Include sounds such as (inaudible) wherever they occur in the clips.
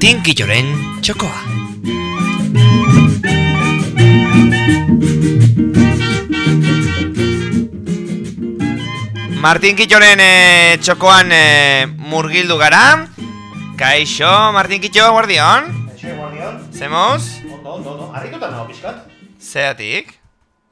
Martin Killoren txokoa. Martin Killoren eh, txokoan eh, murgildu gara. Kaixo, Martin Killo, guardion. Kaixo, guardion. Zemoz? Ondo, ondo, ondo. Arrituta nago pixkat. Zeatik?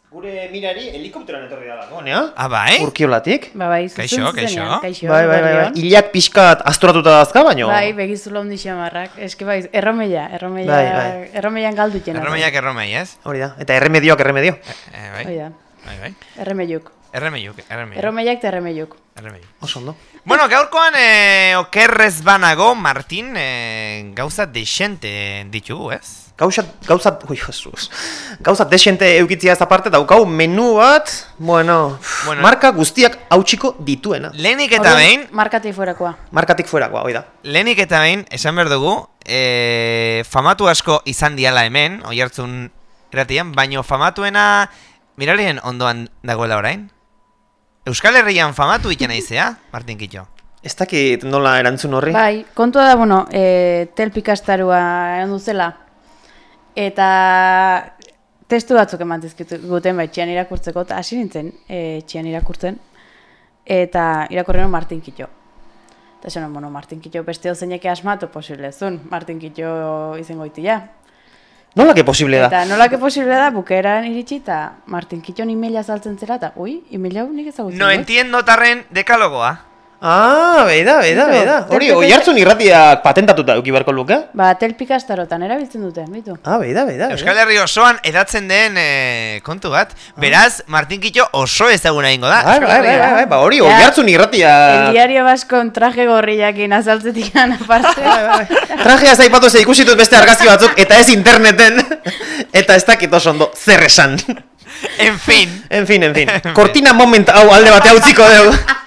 Gure mirari helikopteroan etorri dala, gonea? Ah, bai? Urkiolatik. Ba, bai, zuzen Kaixo, kaixo. kaixo. Bai, bai, bai, bai. Berrion. Ilak pixkat astoratuta dazka, baino? Bai, begizula hondi xamarrak. Eske bai, erromeia, erromeia, Bai, bai. erromeian galdu txena. Erromeiak erromei, ez? Hori da. Eta erremedioak erremedio. Eh, bai, Hoi da, bai, bai. erremeiuk. Erremeiuk, erremeiuk. Erromeiak eta erremeiuk. Erremeiuk. Oso ondo. Bueno, gaurkoan eh, okerrez banago, Martin, eh, gauza desente ditugu, ez? Gauza, gauza, ui, Jesus. Gauza desente eukitzia ez aparte, daukau menu bat, bueno, Bueno. marka guztiak hautsiko dituena. Lehenik eta behin, Markatik fuerakoa. Markatik fuerakoa, hoi da. lehenik eta behin, esan behar dugu, eh, famatu asko izan diala hemen, oi hartzun eratian, baino famatuena miralien ondoan dagoela orain? Euskal Herrian famatu ikena izea, Martin Kitxo? Ez dakit nola erantzun horri. Bai, kontua da, bueno, e, telpikastarua egon duzela. Eta testu batzuk eman dizkiguten bai txian irakurtzeko, eta hasi nintzen e, txian irakurtzen. Eta irakurren Martin Kitxo. Eta esan, bueno, Martin Kitxo beste zeinek asmatu posible zun. Martin Kitxo izango itia. Nola que posible da? Eta nolake posible da, bukeran iritsi eta Martin Kitxon emaila saltzen zera, eta ui, hau nik ezagutzen No entiendo tarren dekalogoa. Ah, beida, beida, Bitu, beida. Hori, oi hartzun irratiak patentatuta euki beharko luke? Ba, telpikastarotan erabiltzen dute, bitu. Ah, beida, beida. Euskal Herri osoan edatzen den eh, kontu bat. Beraz, Martin Kitxo oso ezaguna ingo da. Bai, bai, bai, bai, bai, ba, hori, oi hartzun El irratia... diario baskon traje gorriakin azaltzetik aparte. Bai, Trajea zaipatu ze ikusi dut beste argazki batzuk, eta ez interneten, eta ez dakit oso ondo, zer esan. En fin. En fin, en fin. (laughs) Kortina moment hau alde bate utziko dugu. (laughs)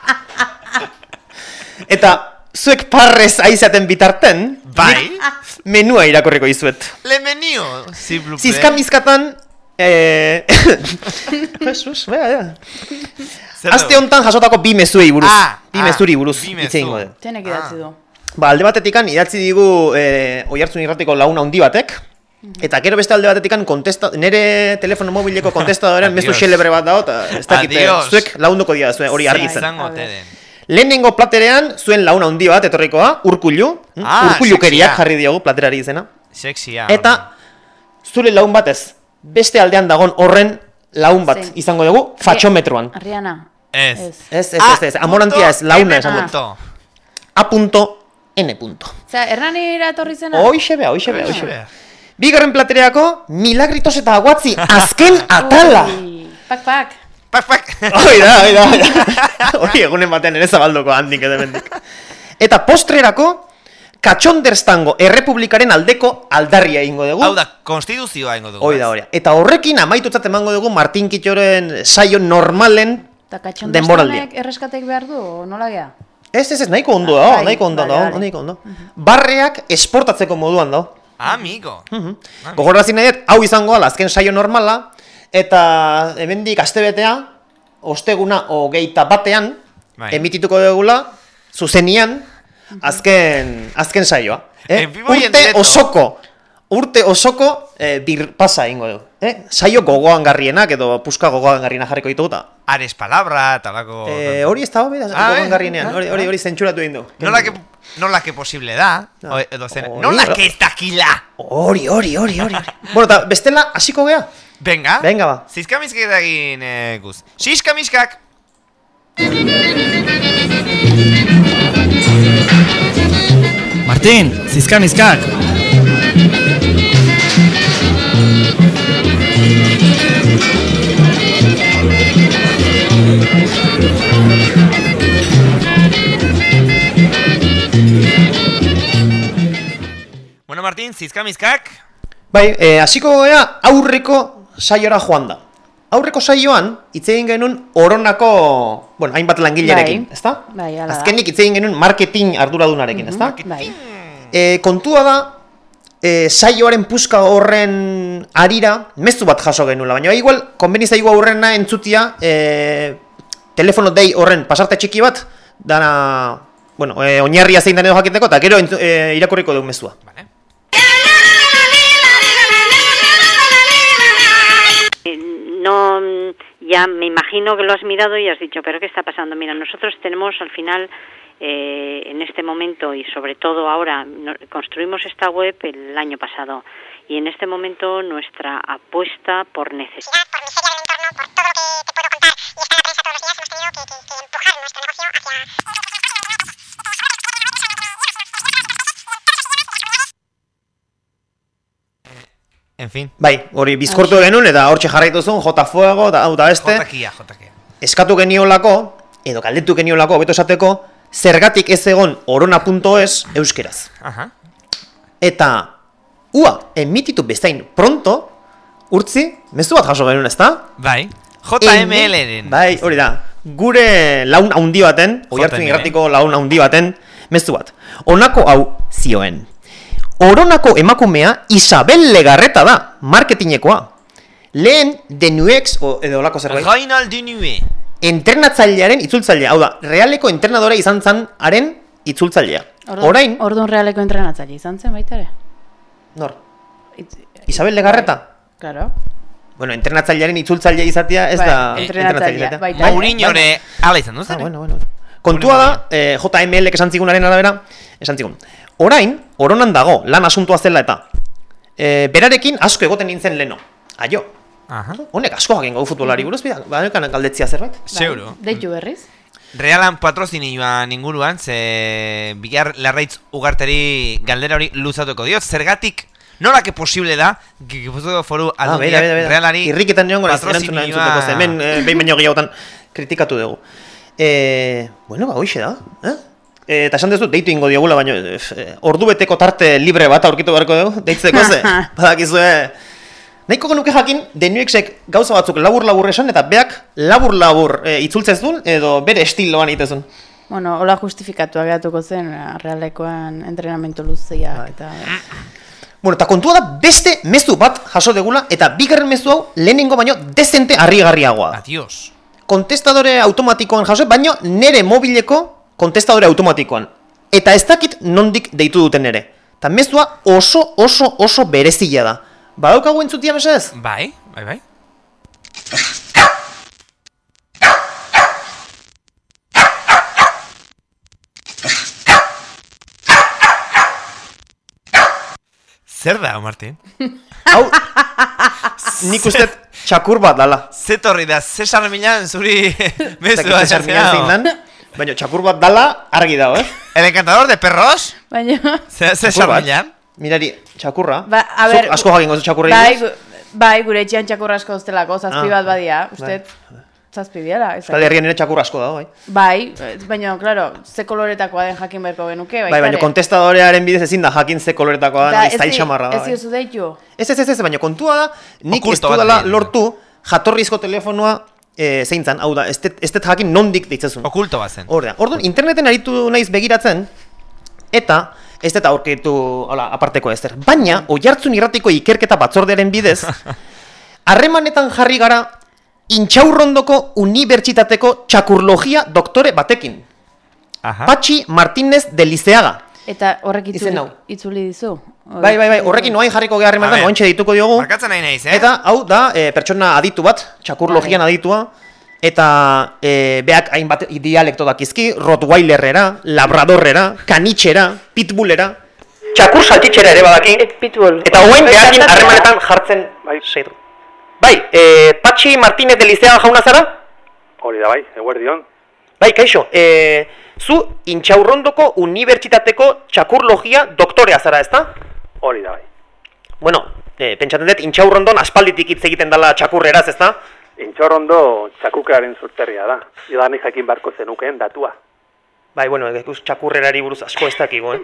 Eta zuek parrez aizaten bitarten, Bai. menua irakurriko izuet. Le menio. Si, blupe. Zizkamizkatan... Eh... (laughs) Jesus, bea, bea. Aste honetan jasotako bi mezuei buruz. Ah, bi ah, mezuri buruz. bi hitz egingo dugu. Txenek idatzi du. Ba, alde batetikan idatzi digu eh, oihartzun irratiko launa handi batek, eta gero beste alde batetikan kontesta, nere telefono mobileko (laughs) kontestadoren mezu xelebre bat dago, eta ez dakite, Adios. zuek launduko dira zuen hori argi zen. Izango Lehenengo platerean zuen launa handi bat etorrikoa, urkullu? Ah, urkullukeriak sexia. jarri diogu platerari izena, Sexia. eta zure laun batez, beste aldean dagon horren laun bat Zein? izango dugu, fatxometroan. Arriana. Ez. Ez. Ez, ez, ez, ez, amorantia ez, launa esan dut. punto. A punto, N punto. Osea, Hernanira etorri zena? Hoixe bea, hoixe bea, hoixe bea. Hoxe. Bigarren platereako, milagritos eta aguatzi, azken atala! Pak, pak. Pak, pak. Hoi da, hoi da, hoi da. (laughs) Hori egunen batean ere zabalduko handik edo bendik. Eta postrerako, katxonderstango errepublikaren aldeko aldarria egingo dugu. Hau da, konstituzioa ingo dugu. Hoi da, hori. Eta horrekin amaitutzat emango dugu Martin Kitxoren saio normalen Eta denboraldia. katxondestanek erreskatek behar du, o nola gea? Ez, ez, ez, nahiko ondo da, Bai, nahiko ondo bai, da, bai. nahiko ondo. Barreak esportatzeko moduan da. Amigo. Mhm. Gogorrazi nahi dut, hau izango ala, azken saio normala, eta hemendik astebetea, osteguna hogeita batean, Bai. emitituko dugula, zuzenian, azken, azken saioa. Eh? Urte osoko, urte osoko eh, bir pasa ingo du. Eh? Saio gogoan garrienak edo puska gogoan garrienak jarriko ditugu eta Ares palabra, talako... eh, hori ez da hobi, Ah, gogoan eh? garrienean, Ah, hori, hori, hori zentzuratu egin du. Nola que, nola que posible da, Ah. o, edo zen, nola que ez dakila. Hori, hori, hori. hori. bueno, eta bestela, hasiko gea? Venga. Venga, ba. Zizkamizkak egin eh, guz. Siskamiskak. Martin, zizkamizkak! Bueno, Martin, zizkamizkak. Bai, eh, hasiko gea aurreko saiora joan da. Aurreko saioan hitz egin genuen oronako, bueno, hainbat langilerekin, Bai. ezta? Bai, hala da. Azkenik hitz egin genuen marketing arduradunarekin, ezta? Bai. E, kontua da, e, saioaren puska horren arira, mezu bat jaso genuela, baina igual, konbeni zaigu aurrena entzutia, e, telefono dei horren pasarte txiki bat, dana bueno, e, oinarria zein den edo jakiteko, eta gero e, irakurriko dugu mezua. Vale. Ya me imagino que lo has mirado y has dicho, pero ¿qué está pasando? Mira, nosotros tenemos al final, eh, en este momento y sobre todo ahora, no- construimos esta web el año pasado y en este momento nuestra apuesta por necesidad por miseria del entorno, por todo lo que te puedo contar y está en la prensa todos los días, hemos tenido que, que- que empujar nuestro negocio hacia... En fin. Bai, hori bizkortu genuen, eta hortxe jarraitu zuen, jota fuego, eta hau da beste. Jotakia, jotakia. eskatu geniolako, edo galdetu geniolako, beto esateko, zergatik ez egon orona.es euskeraz. Aha. Eta, ua, emititu bezain pronto, urtzi, mezu bat jaso genuen, ezta? Bai. JML-ren. Bai, hori da. Gure laun haundi baten, oiartzen JML. irratiko laun haundi baten, mezu bat. Honako hau zioen. Oronako emakumea Isabel Legarreta da, marketingekoa. Lehen Denuex, o, edo olako zerbait, Reinald Dunue. entrenatzailearen itzultzailea. Hau da, realeko entrenadore izan zan haren itzultzailea. Orain, Orduan realeko entrenatzaile izan zen baita ere. nor? Itz- Isabel Legarreta? Claro. Bueno, entrenatzailearen itzultzailea izatea ez Bai, da entrenatzailea, baita. Bai, Mourinhore ala izan du Ah, bueno, bueno. Kontua da, eh, JML esan zigunaren arabera, esan zigun. Orain, oronan dago, lan asuntua zela eta. Eh, berarekin asko egoten nintzen leno. Aio, Aha. honek asko jakin gau futbolari buruz, bida, badekan galdetzia zerbait. Seguro. Bai, Deitu berriz. Realan patrozinioan inguruan, ze bigar larraitz ugarteri galdera hori luzatuko dio. Zergatik, nolake posible da, Gipuzkoako foru Ah, aldundiak beira. realari Irriketan joan gara, erantzuna entzuteko, ze hemen eh, behin baino gehiagotan kritikatu dugu. Eh, bueno, ba, hoxe da, eh? Eh, eta esan dezu, deitu ingo diogula, baina eh, ordu beteko tarte libre bat aurkitu beharko dugu, deitzeko ze, (laughs) badakizue, nahiko genuke jakin, denuexek gauza batzuk labur-labur esan, eta beak labur-labur e, itzultzez duen, edo bere estiloan itezun. Bueno, hola justifikatuak geratuko zen eh, realekoan entrenamentu luzeak eta... Bueno, eta kontua da beste mezu bat jaso degula, eta bigarren mezu hau lehenengo baino dezente harrigarriagoa. Adios. kontestadore automatikoan jaso, baino nere mobileko kontestadore automatikoan. Eta ez dakit nondik deitu duten ere. Eta mezua oso, oso, oso berezila da. Badaukagu entzutia mesez? Bai, bai, bai. Zer da, Martin? (laughs) Hau, nik uste txakur bat dala. Zetorri da, Cesar Milan zuri (laughs) mezua Cesar Baina txakur bat dala argi dago, eh? El encantador de perros, Baina... Txakur bat. Milan. Mirari, txakurra. Ba, a Zuk ber, asko jakingo zu txakurra Bai, gu- bai, gure etxean txakurra asko ustelako, zazpi Ah, bat badia, bai. uste, zazpi biela. ez Euskal. Herrian ere txakurra asko dago, bai. Bai, baina, claro, ze koloretakoa den jakin beharko genuke, baita Bai, baina kontestadorearen bidez ezin da jakin ze koloretakoa da, Da, ez zail xamarra da. Ez bai. diozu deitu. Ez, ez, ez, ez, baina kontua da, nik ez dudala lortu jatorrizko telefonoa e, zein zan, hau da, ez dut jakin nondik deitzezun. Okulto bazen. Ordean, orduan, interneten aritu naiz begiratzen, eta ez dut aurkitu, hola, aparteko ezer. Baina, oihartzun irratiko ikerketa batzordearen bidez, (laughs) harremanetan jarri gara intxaurrondoko unibertsitateko txakurlogia doktore batekin. Aha. Patxi Martínez de Liceaga. Eta horrek itzuli, itzuli dizu. Bai, bai, bai, horrekin noain jarriko geha A harremanetan, ber. noain dituko diogu. Markatzen nahi naiz, eh? Eta hau da e, pertsona aditu bat, txakurlogian aditua, eta e, beak hainbat dialekto dakizki, Rottweilerrera, Labradorrera, Kanitxera, Pitbullera, txakur saltitxera ere badaki, Pitbull. eta hoen Bai, behakin harremanetan jartzen bai, seitu. Bai, e, Patxi Martínez de Liceaga jauna zara? Hori da bai, eguerdion. Bai, kaixo, e, zu intxaurrondoko unibertsitateko txakurlogia doktorea zara, ezta? Hori da bai. Bueno, e, pentsatzen dut intxaurrondon aspalditik hitz egiten dela txakurreraz, ezta? Intxorrondo txakukaren zurterria da. Idanik jakin barko zenukeen datua. Bai, bueno, ikus txakurrerari buruz asko ez dakigu, eh?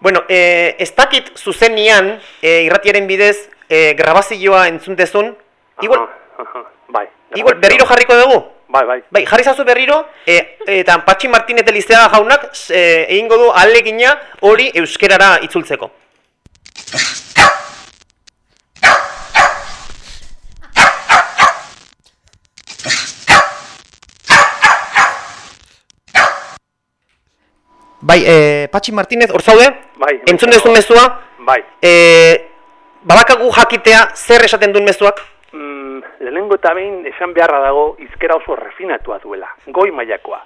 Bueno, eh, ez dakit zuzenian, eh, irratiaren bidez, eh, grabazioa entzuntezun, igual, Aha, aha, bai. igual berriro jarriko dugu? Bai, bai. Bai, jarri zazu berriro, eh, eta Patxi Martínez de Liceaga jaunak eh, egingo du alegina hori euskerara itzultzeko. Bai, e, Patxi Martinez, hor zaude? Bai, Entzun bai, bai. mezua? Bai, E, badakagu jakitea zer esaten duen mezuak? mm, lehenengo eta behin esan beharra dago izkera oso refinatua duela, goi mailakoa.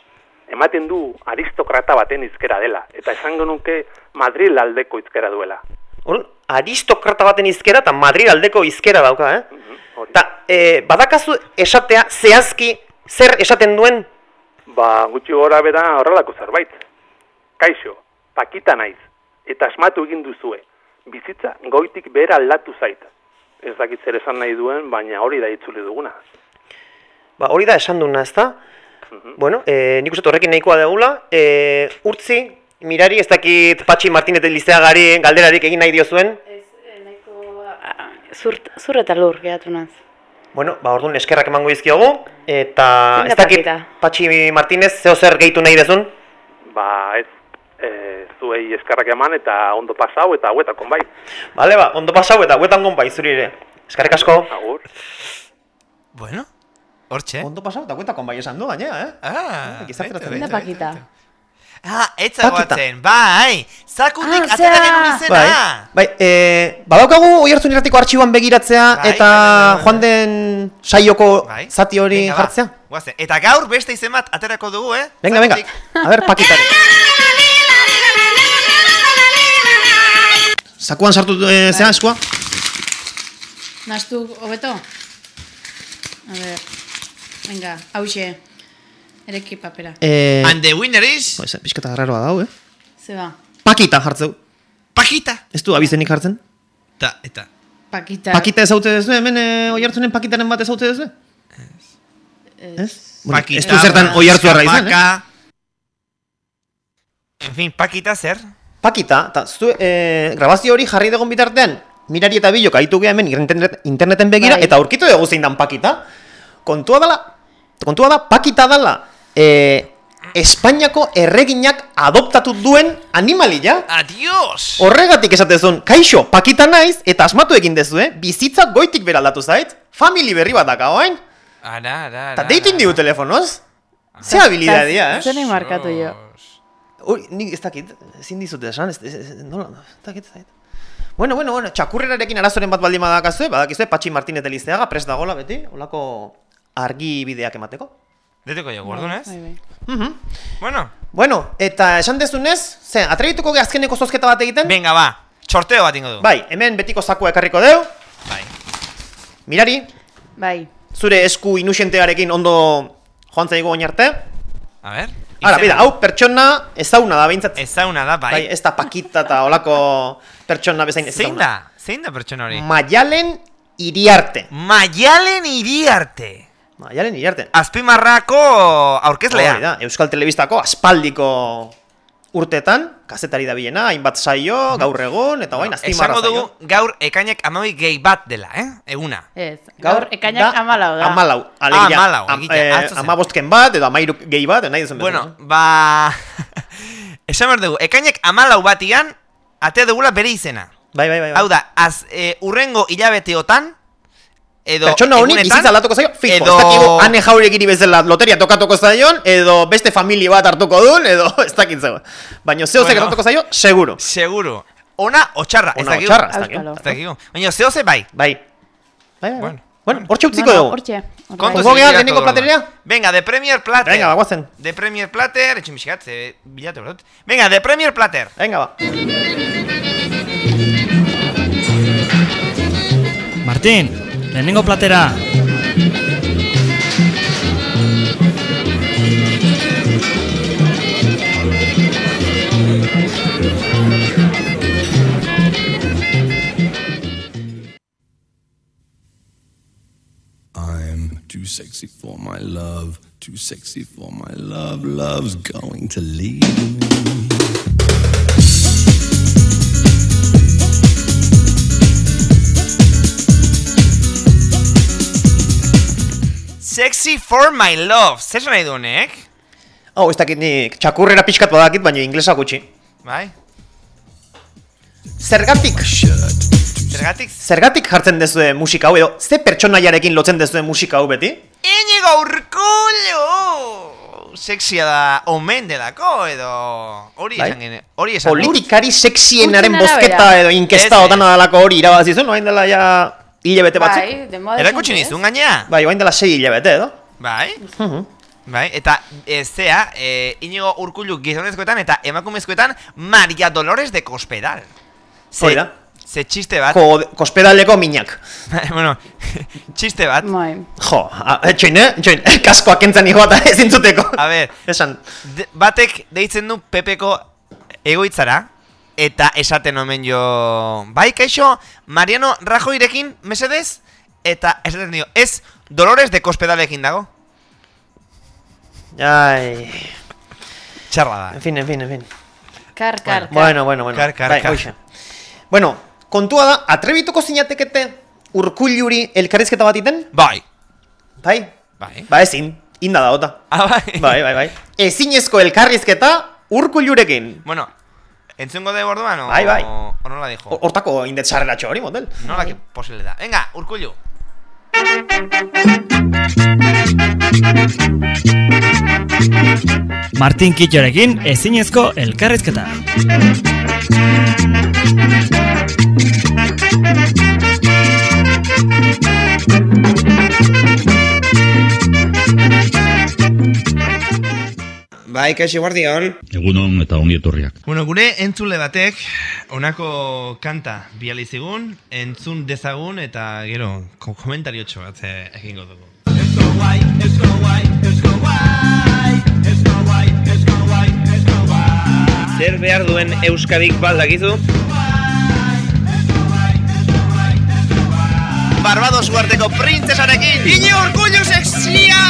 Ematen du aristokrata baten izkera dela, eta esango nuke Madrid aldeko izkera duela. Orduan, aristokrata baten izkera eta Madrid aldeko izkera dauka, eh? Mhm, hori. Eta, e, badakazu esatea zehazki zer esaten duen? Ba, gutxi gora bera horrelako zerbait. Kaixo, pakita naiz, eta asmatu egin duzue. Bizitza goitik behera aldatu zait. Ez dakit zer esan nahi duen, baina hori da itzuli duguna. Ba, hori da esan duna, ezta? Bueno, e, nik uste horrekin nahikoa degula. E, urtzi, mirari, ez dakit Patxi Martinez Lizeagari galderarik egin nahi diozuen. Ez, nahiko... Zur, zur eta lur, gehatu naz. Bueno, ba, orduan eskerrak emango dizkiogu. Eta, ez dakit. Patxi Martinez, zeo zer gehitu nahi dezun? Ba, ez, e, zuei eskarrak eman eta ondo pasau eta huetakon bai. Bale, ba, ondo pasau eta huetan bai zuri ere. Eskerrik asko. Agur. Bueno, hortxe. Ondo pasau eta huetan bai esan du, gaina, eh? Ah, bete, da. Pakita. Ah, ez Pakita. zagoatzen, bai! Zakutik Ah, atera genuen izena! Bai, bai, e, badaukagu oi hartzun irratiko artxiboan begiratzea Bai, eta bai, bai, bai. joan den saioko Bai. zati hori Venga, ba, jartzea? goazen. Eta gaur beste izen bat aterako dugu, eh? Venga, venga, Zakutik. a ber, pakitari. (laughs) Zakuan sartu e, zea eskua? Nastu, hobeto? A ver, venga, hause. Ereki papera. E, And the winner is... pues, pixkata raroa dau, eh? Zeba, Pakita jartzeu. Pakita! Ez du abizenik jartzen? Ta, eta... pakita. Pakita ezaute dezu, hemen e, oi hartzunen pakitaren bat ezaute dezu? Ez? Bueno, Pakita, ez du zertan oi hartzu arra izan, eh? En fin, pakita zer? Pakita, eta zu, e, grabazio hori jarri dugun bitartean, mirari eta bilok aitu geha hemen internet, interneten begira, Bai. eta aurkitu dugu zein dan pakita. Kontua dala, kontua da, pakita dala, e, Espainiako erreginak adoptatu duen animalia. Adios! Horregatik esatezun, kaixo, pakita naiz, eta asmatu egin dezu, eh? Bizitza goitik beraldatu zait, family berri bat daka oain, Ara, ara, eta ara, deitu ara. indigu telefonoz. Ze habilidadia, eh? Nahi markatu jo. Ui, nik ez dakit, ezin dizute esan, ez, ez, ez, nola, ez dakit, ez dakit. Bueno, bueno, bueno, txakurrerarekin arazoren bat baldin badakazue, badakizue, Patxi Martinez Elizeaga prest dagola beti, olako argi bideak emateko. Detuko jo, gordun ez? Bai, bai. Mhm. Bueno, Bueno, eta esan dezunez, ze, atrebituko ge azkeneko zozketa bat egiten? venga, ba, txorteo bat ingo du. Bai, hemen betiko zakua ekarriko deu, Bai. mirari, Bai, zure esku inusentearekin ondo joan zaigu oin arte. A ver. Ara, bida, hau pertsona ezauna da behintzat. Ezauna da, bai. Bai, ez da pakita eta olako pertsona bezain ez Zein da? Zein da pertsona hori? Maialen iriarte. Maialen iriarte. Maialen iriarte. Azpimarrako aurkezlea. Hori da, Euskal Telebistako aspaldiko urtetan, kazetari da bilena, hainbat saio, gaur egun, eta guain azpimarra Esango dugu gaur ekainek amabi gehi bat dela, eh? Eguna. ez. Gaur, ekainak amalau da. Amalau, alegia. amalau, am, egitea, eh, zen. amabostken bat, edo amairu gehi bat, nahi duzen Bueno, bezala. ba... (laughs) Esan behar dugu, ekainek amalau batian, ate dugula bere izena. Bai, bai, bai. bai. Hau da, az, e, urrengo hilabeteotan, edo Pertsona honi bizitza aldatuko zaio, fijo, edo- ez dakigu ane jauregiri bezala loteria tokatuko zaion, edo beste familia bat hartuko duen, edo (laughs) ez dakit zego. Baina zeo Bueno. gertatuko zaio, seguro. Seguro. Ona o txarra, ez Ona o dakigu. txarra, ez dakigu. Baina zeo ze bai. Bai. Bai, bai. Bueno. Bueno, hortxe utziko dugu. Hortxe. Kontu geha lehenengo todo platerea? Venga, de Premier Platter. Venga, ba, bagoazen. De Premier Platter, etxin bizikat, ze bilatu behar dut. Venga, de Premier Platter. Venga, ba. Martín, lehenengo platera. I'm too sexy for my love, too sexy for my love. Love's going to leave me. Sexy for my love. Zer nahi du honek? Hau, ez dakit nik txakurrera pixkat badakit, baina inglesa gutxi. Bai? Zergatik, Zergatik? zergatik jartzen dezue musika hau, edo ze pertsonaiarekin lotzen dezue musika hau beti? Inigo Urkullu! sexia da omen delako, edo... Hori Bai. esan gene, hori esan gene. Politikari sexienaren bozketa edo inkesta otan adalako hori irabazi zuen, oain dela ja hilabete batzuk. Bai, denbora Erakutsi izan, ez? nizun gainea? Bai, oain dela sei hilabete, edo? Bai, Mhm. bai, eta e, zea, e, inigo urkullu gizonezkoetan eta emakumezkoetan Maria Dolores de Cospedal. Ze, Hori da. ze txiste bat, Ko, kospedaleko minak. (laughs) bueno, (laughs) txiste bat, Bai. Jo, a, etxoin, eh? Etxoin, kaskoak entzan igoa eta (laughs) ezin zuteko. a ber, Esan, de, batek deitzen du Pepeko egoitzara, eta esaten omen jo, bai, kaixo, Mariano Rajoirekin, mesedez, eta esaten dio, ez, Dolores de Cospedalekin dago. ai, Txarra da. en fin, en fin, en fin. Kar, kar, kar. Bueno, bueno, bueno. Kar, kar, bai, kar. Bueno, kontua da, atrebituko zinatekete urkulluri elkarrizketa bat iten? Bai. Bai? Bai. Ba ezin, inda da ota. Ah, bai. Bai, bai, bai. Ezinezko elkarrizketa urkullurekin. Bueno, entzungo de orduan o, Bai, bai. o nola dijo? O- Hortako indet sarreratxo hori, motel. Nola que posible da. Venga, Urkullu. Martin Kitxorekin ezinezko elkarrizketa. Bai, kaixo guardion. Egunon eta ongi etorriak. Bueno, gure entzule batek honako kanta biali zigun, entzun dezagun eta gero ko- komentariotxo bat eh, egingo dugu. Zer behar duen Euskadik baldakizu? Barbados uarteko printzesarekin Ine orgullo sexia!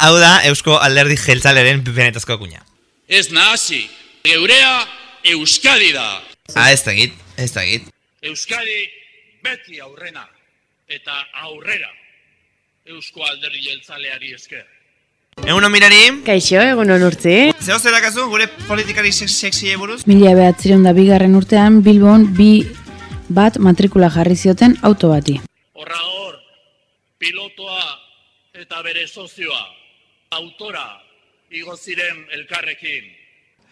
Hau da, Eusko Alderdi Jeltzaleren benetazko kuña. Ez nahasi, geurea Euskadi da. Ah, ez dakit, ez dakit. Euskadi beti aurrena eta aurrera. Eusko alderdi jeltzaleari esker. Egun mirari, Kaixo, egun urtzi. zeo zerakazu gure politikari sex sexiei buruz? Mila behatzireun da bigarren urtean Bilbon bi bat matrikula jarri zioten auto bati. Horra hor, pilotoa eta bere sozioa, autora, igo ziren elkarrekin.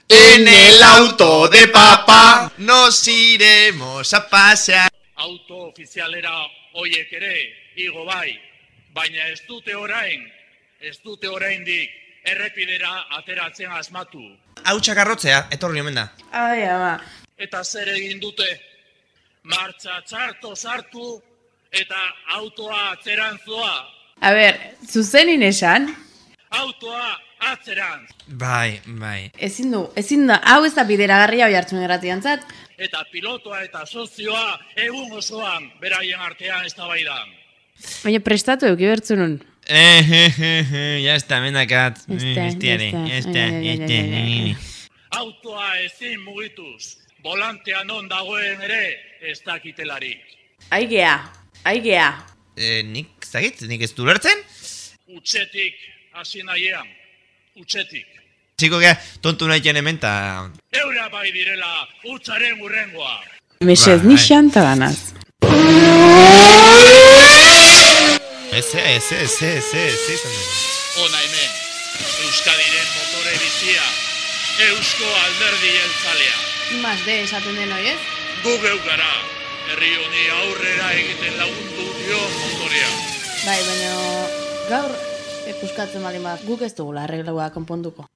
En el auto de papa nos iremos a pasear. Auto ofizialera hoiek ere, igo bai, baina ez dute orain, ez dute oraindik errepidera ateratzen asmatu. Hau txakarrotzea, etorri omen da. Ai, ama. Eta zer egin dute? Martxa txarto sartu eta autoa atzeran zoa. A ber, zuzenin esan, Autoa atzerantz. Bai, bai. ezin du, ezin da, hau ez da bideragarria hoi hartzen gratiantzat. Eta pilotoa eta sozioa egun osoan beraien artean eztabaidan. Baina prestatu euki bertzunun. Eh, eh, eh, eh, ya está, mendakat. Ya está, Eh, ya está. ya. Autoa ezin mugituz. Volantean non dagoen ere ez dakitelarik. Aigea, aigea. Eh, nik, zagit, nik ez du lertzen? Utxetik hasi nahian. Utxetik. Txiko gea, tontu nahi hemen ta... Eura bai direla utxaren urrengoa. Mesez, Bai. ni xanta ganaz. Eze, eze, eze, eze, eze, izan dut. Ona hemen, Euskadiren motore bizia, Eusko alderdi jeltzalea. Imaz de esaten den hoi ez? Gu geu gara, herri honi aurrera egiten lagundu dio motorea. Bai, baina gaur ekuskatzen bali bat, guk ez dugula arreglaua konponduko.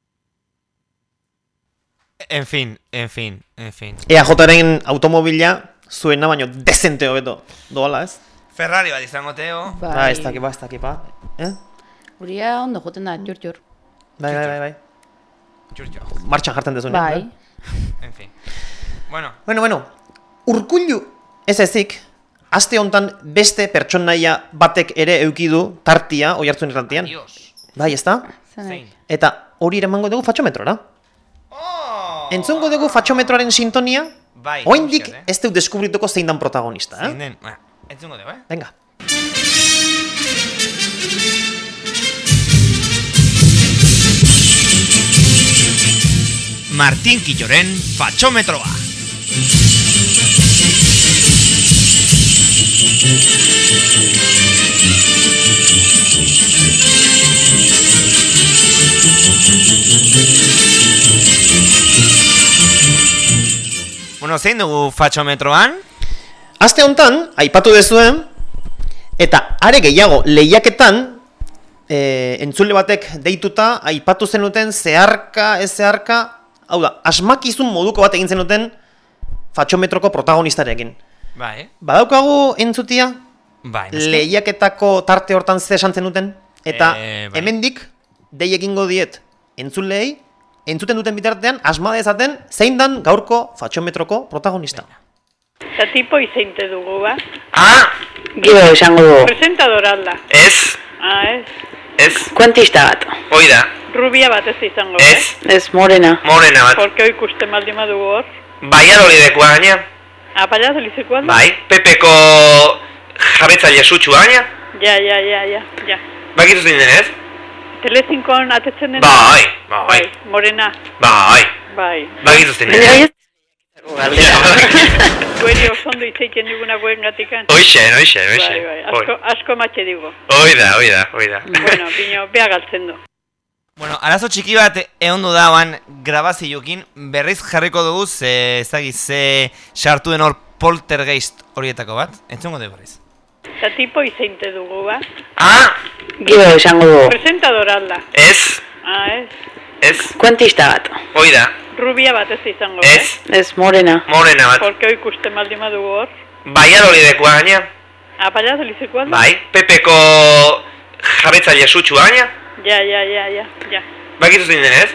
En fin, en fin, en fin. EAJaren automobila zuena baino dezente hobeto doala, ez? Ferrari bat izango teo. Ba, ez dakipa, ez dakipa. Eh? Uria ondo joten da, jur jur. Bai, bai, bai, bai. Txurtxo. Martxan jartzen dezunean. Bai. En fin. Bueno, Bueno, bueno, urkullu ez ezik, aste hontan beste pertsonaia batek ere eukidu tartia, oi hartzun irrantian. Dios. Bai, ez da? Zein. Eta hori ere emango dugu fatxometrora. Oh! Entzungo dugu fatxometroaren sintonia, Bai, oindik ikusiat, eh? ez deu deskubrituko zein dan protagonista, Zein eh? den, ba, entzungo dugu, eh? Venga. Martin Killoren fatxometroa. Bueno, zein dugu fatxometroan? Aste hontan, aipatu dezuen, eta are gehiago lehiaketan, e, entzule batek deituta, aipatu zenuten zeharka, ez zeharka, hau da, asmakizun moduko bat egin zenuten fatxometroko protagonistarekin. Bai, Badaukagu entzutia, bai, lehiaketako tarte hortan ze esan zenuten, eta Eh, bai. hemendik dei egingo diet entzulei, entzuten duten bitartean, asma dezaten zein dan gaurko fatxometroko protagonista. Eta tipo izeinte dugu, ba? Ah, Gero esango dugu. Presentador alda. ez, Ah, ez. ez, Kuentista bat. hoi da, Rubia bat ez izango, ez, Ez morena. morena bat. Porque hoi ikusten baldin badugu hor. Baiadolidekoa gaina, Ah, payaz elizeko alda? bai, Pepeko jabetzaile sutxua gaina, Ja, ja, ja, ja, ja. bakizu zein denez? Telezinkon atetzen dena? Bai, bai, Morena, bai, bai. bakizu zein Baina denez? ez (laughs) Gueri osondo izeiken diguna guen gatikan. Oixen, oixen, Bai, oixen. bai, asko, asko matxe digo. Hoi da, hoi da, hoi da. bueno, bino, bea galtzen du. Bueno, arazo txiki bat egondu da oan grabazioekin berriz jarriko dugu ze ezagiz ze sartu den hor poltergeist horietako bat. Entzungo dugu berriz. Eta tipo izeinte dugu, ba? Ah, Gero esango dugu. Presentador alda. ez, Ah, ez. ez, Kuentista bat. hoi da, Rubia bat ez izango, ez, Ez morena. morena bat. Porque hoi ikusten baldin badugu hor. Baiadolidekoa gaina, Ah, elizeko alda? bai, Pepeko jabetzaile sutxua gaina, Ja, ja, ja, ja, ja. bakizu zein denez?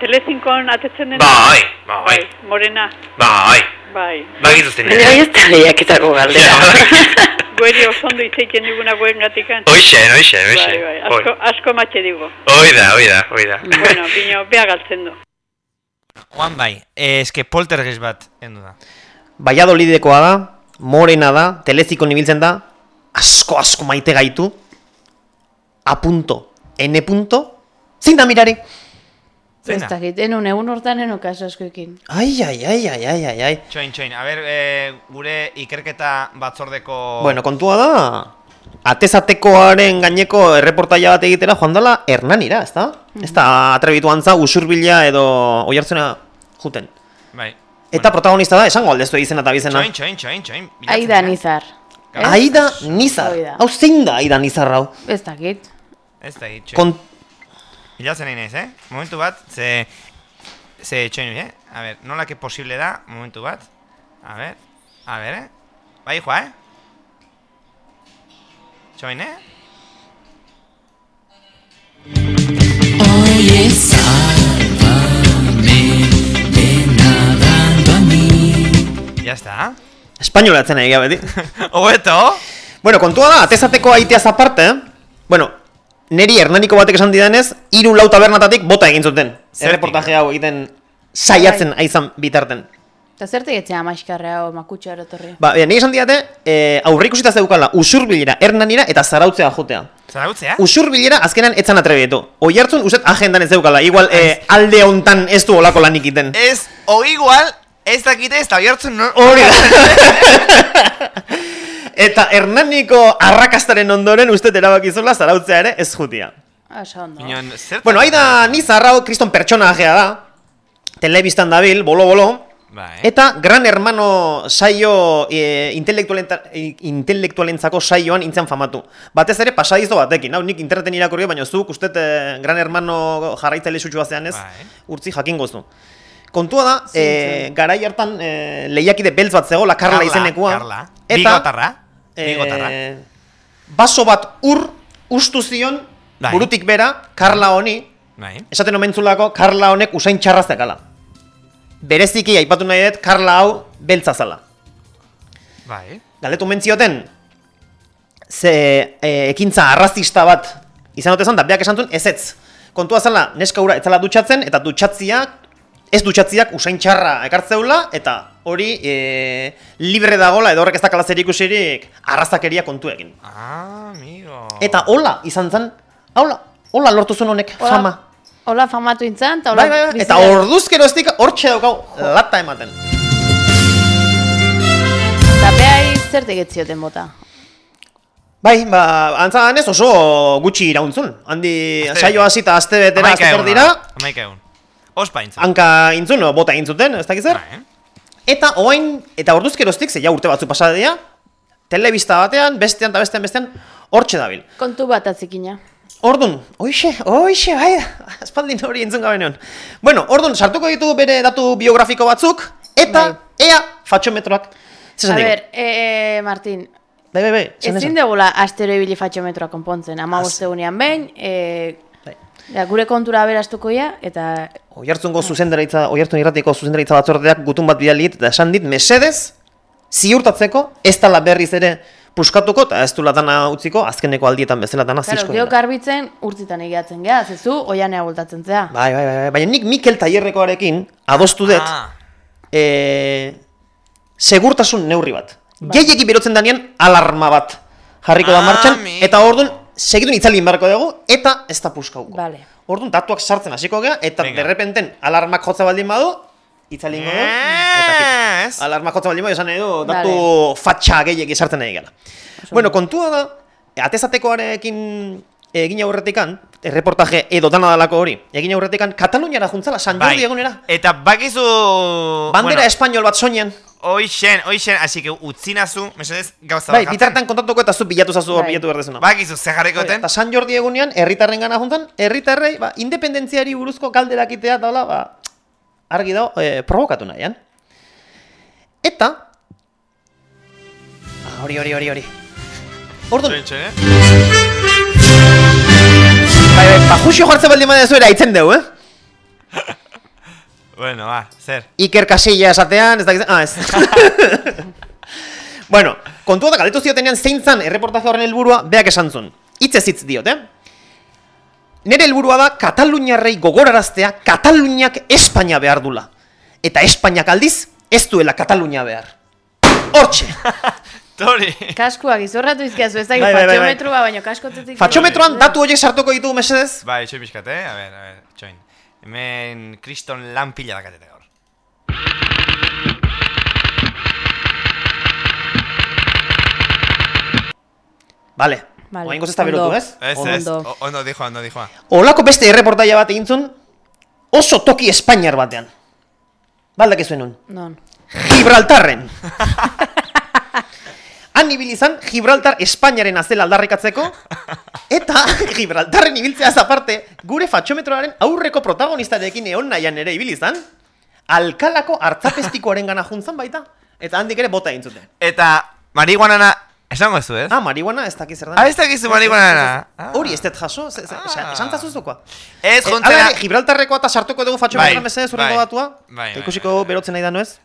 Telezinkon atetzen dena? Bai, bai, Morena, bai, bai. bakizu zein Baina denez? ez da lehiaketako galdera. (laughs) Gueri osondo izeiken diguna guen gatikan. Oixen, oixen, Bai, oixen. bai, asko, asko matxe digo. Hoi da, hoi da, hoi da. bueno, bino, bea galtzen du. Juan bai, eske poltergeist bat endu da. Baiadolidekoa da, morena da, teleziko ibiltzen da, asko asko maite gaitu, a punto, n punto, zein da mirari? Ez dakit, enun egun hortan eno kaso askoekin. Ai, ai, ai, ai, ai, ai, ai. Txoin, txoin, a ber, eh, gure ikerketa batzordeko... Bueno, kontua da, atezatekoaren gaineko erreportaia bat egitera joan dela Hernanira, ez da? Ez da atrebitu antza usurbila edo oiartzena juten. Bai. Eta protagonista da, esango aldezu izena eta bizena. Txoin, txoin, txoin, txoin. Aida. Nizar. Ez? Aida Nizar. Hau zein da Aida Nizar hau? Ez dakit. Ez da, txoin. Kon... Bilatzen naiz, eh? Momentu bat, ze... Ze txoin, eh? A ber, nola que posible da, momentu bat. A ber, a ber, eh? Bai, joa, eh? Txoin, eh? Oye, sálvame de nadando a mí. Ya está. Espainolatzen egia beti. (laughs) Hobeto! bueno, kontua da, atezateko aiteaz aparte, eh? bueno, neri hernaniko batek esan didanez, hiru lau tabernatatik bota egin zuten. Zertik? Erreportaje hau egiten saiatzen aizan bitarten. Eta zer tegetzea maiskarrea o makutxo erotorria? Ba, e, nire esan didate, e, aurrikusita zeukala usurbilera, hernanira eta zarautzea jotea. Zarautzea? Usurbilera azkenan etzan atrebietu. Oiartzun uset agendan ez zeukala, igual e, alde hontan ez du olako lanik iten. Ez, o igual, ez dakite ez da bihartzen no... Hori da. (laughs) (laughs) Eta hernaniko arrakastaren ondoren uste erabakizola zarautzea ere ez jutia. Asa ondo. Inon, zer... Bueno, haida ni zarrao kriston pertsonajea da. Telebistan dabil, bolo-bolo. Bai. Eta Gran Hermano saio e, e, intelektualentzako saioan intzen famatu. Batez ere pasadizo batekin. Hau nik interneten irakurri baina zuk uste Gran Hermano jarraitzaile sutxua zean ez, Bai. urtzi jakingo zu. Kontua da, e, garai hartan e, lehiakide beltz bat zegoela, Karla, Karla, izenekoa. Karla. Bigotarra. E, baso bat ur ustu zion, Bai. burutik bera, Karla honi, Bai. esaten omentzulako Karla honek usain txarra zekala. Bereziki aipatu nahi dut Karla hau beltza zala. Bai. Galdetu mentzioten, ze e, ekintza arrazista bat izan zan, da beak esan zuen ezetz. Kontua zala, neska ura etzala dutxatzen, eta dutxatziak, ez dutxatziak usain txarra ekartzeula, eta hori e, libre dagola, edo horrek ez dakala zer ikusirik arrazakeria kontuekin. Ah, amigo. Eta hola izan zen, hola, hola lortu zuen honek Hola. fama. Hola famatu intzan, eta hola Bai, bai, bai. Eta da. orduz geroztik hortxe daukau lata ematen. Eta behai zer tegetzioten bota. Bai, ba, antza ganez oso gutxi irauntzun. Handi saio bete. hasita aste betera egun, dira, Hamaika egun. Ospa intzan. hanka intzun, o, bota intzuten, ez dakiz zer. Bai, Eta oain, eta orduz geroztik, ze ja urte batzu pasada dira, telebista batean, bestean eta bestean bestean, hortxe dabil. Kontu bat atzikina. Ordun, oixe, oixe, bai, (laughs) aspaldin hori entzun gabe neon. Bueno, ordun, sartuko ditugu bere datu biografiko batzuk, eta ea fatxometroak. Zer A digu? ber, e, Martin, Bai, bai, bai, ezin degula astero ibili fatxometroa konpontzen, ama bostegunean behin, e, Bai. Ja, gure kontura aberastuko ia, eta Oiartzungo zuzendaritza, oiartzun irratiko zuzendaritza batzordeak gutun bat bidalit eta esan dit, mesedez, ziurtatzeko, ez dala berriz ere puskatuko, eta ez dula dana utziko, azkeneko aldietan bezala dana Claro, zizko. geok garbitzen urtzitan egiatzen geha, zezu, oianea voltatzen zea. Bai, bai, bai, bai, baina nik Mikel Tailerrekoarekin adostu dut, Ah. e, segurtasun neurri bat. Gehiegi berotzen danean alarma bat jarriko da Ah, martxan, mi- eta orduan segitun itzalin barko dugu, eta ez da puskauko. Vale. Orduan datuak sartzen hasiko gea, eta Venga. derrepenten alarmak jotza baldin badu, itzalingo du, eta kito. Ez? Alarmak jotza baldin badu, esan du, datu Vale. fatxa gehiegi sartzen nahi gela. Bueno, kontua da, atezatekoarekin egin aurretikan, erreportaje edo dana dalako hori, egin aurretikan, Kataluniara juntzala, San Jordi egunera. Eta bakizu... Bandera bueno, espainol bat soinean. Oixen, oixen, así que utzinazu, mesedez, gauza Bai, bitartan kontatuko eta zu bilatu zazu hor Bai. bilatu behar dezuna. Bakizu, ze jarriko ten? Eta San Jordi egunean, herritarren gana juntan, herritarrei, ba, independentziari buruzko galderak itea, hola, ba, argi dago, eh, provokatu nahian. Eta, ah, hori, hori, hori, hori. Orduan, eh? bai, bai, ba, jusio jartze baldin badezu era itzen dugu, eh? (laughs) Bueno, ba, zer. Iker Casilla esatean, ez da ah, ez. (laughs) bueno, kontua da galdetu ziotenean zein zan erreportaje horren helburua beak esan zuen. Hitzez hitz diot, eh? Nere helburua da Kataluniarrei gogoraraztea Kataluniak Espainia behar dula. Eta Espainiak aldiz ez duela Katalunia behar. Hortxe. (laughs) Tori. Kaskuak izorratu izkiazu, ez da Bai, bai, bai, bai. fatxometrua, baina kaskotetik... Fatxometroan datu horiek sartuko ditugu mesedez? Bai, txoi pixkat, eh? A ber, a ber. Hemen kriston lan pila dakatete gaur. Vale. Vale, Oaingoz ez da berotu, ez? Ez, ez, ondo dijo, ondo dijo. Olako beste erreportaia bat egin zuen oso toki Espainiar batean. Baldak ez nun. Non. Gibraltarren. (laughs) Han ibili izan Gibraltar Espainiaren azela aldarrikatzeko eta (laughs) Gibraltarren ibiltzeaz aparte gure fatxometroaren aurreko protagonistarekin egon nahian ere ibili izan Alkalako hartzapestikoaren gana juntzan baita eta handik ere bota egin zuten. Eta marihuanana, esango ez ez? Ah, marihuana ez dakiz zer da. Ah, ez dakizu marihuanana. Ez, ez, ez. Hori ez dut jaso, esan- esan zazuzukoa. Ez, Eh, jontzera... Gibraltarrekoa eta sartuko dugu fatxometroan Bai, mesedez urrengo bai. datua. Bai, bai, ikusiko berotzen nahi da nuez.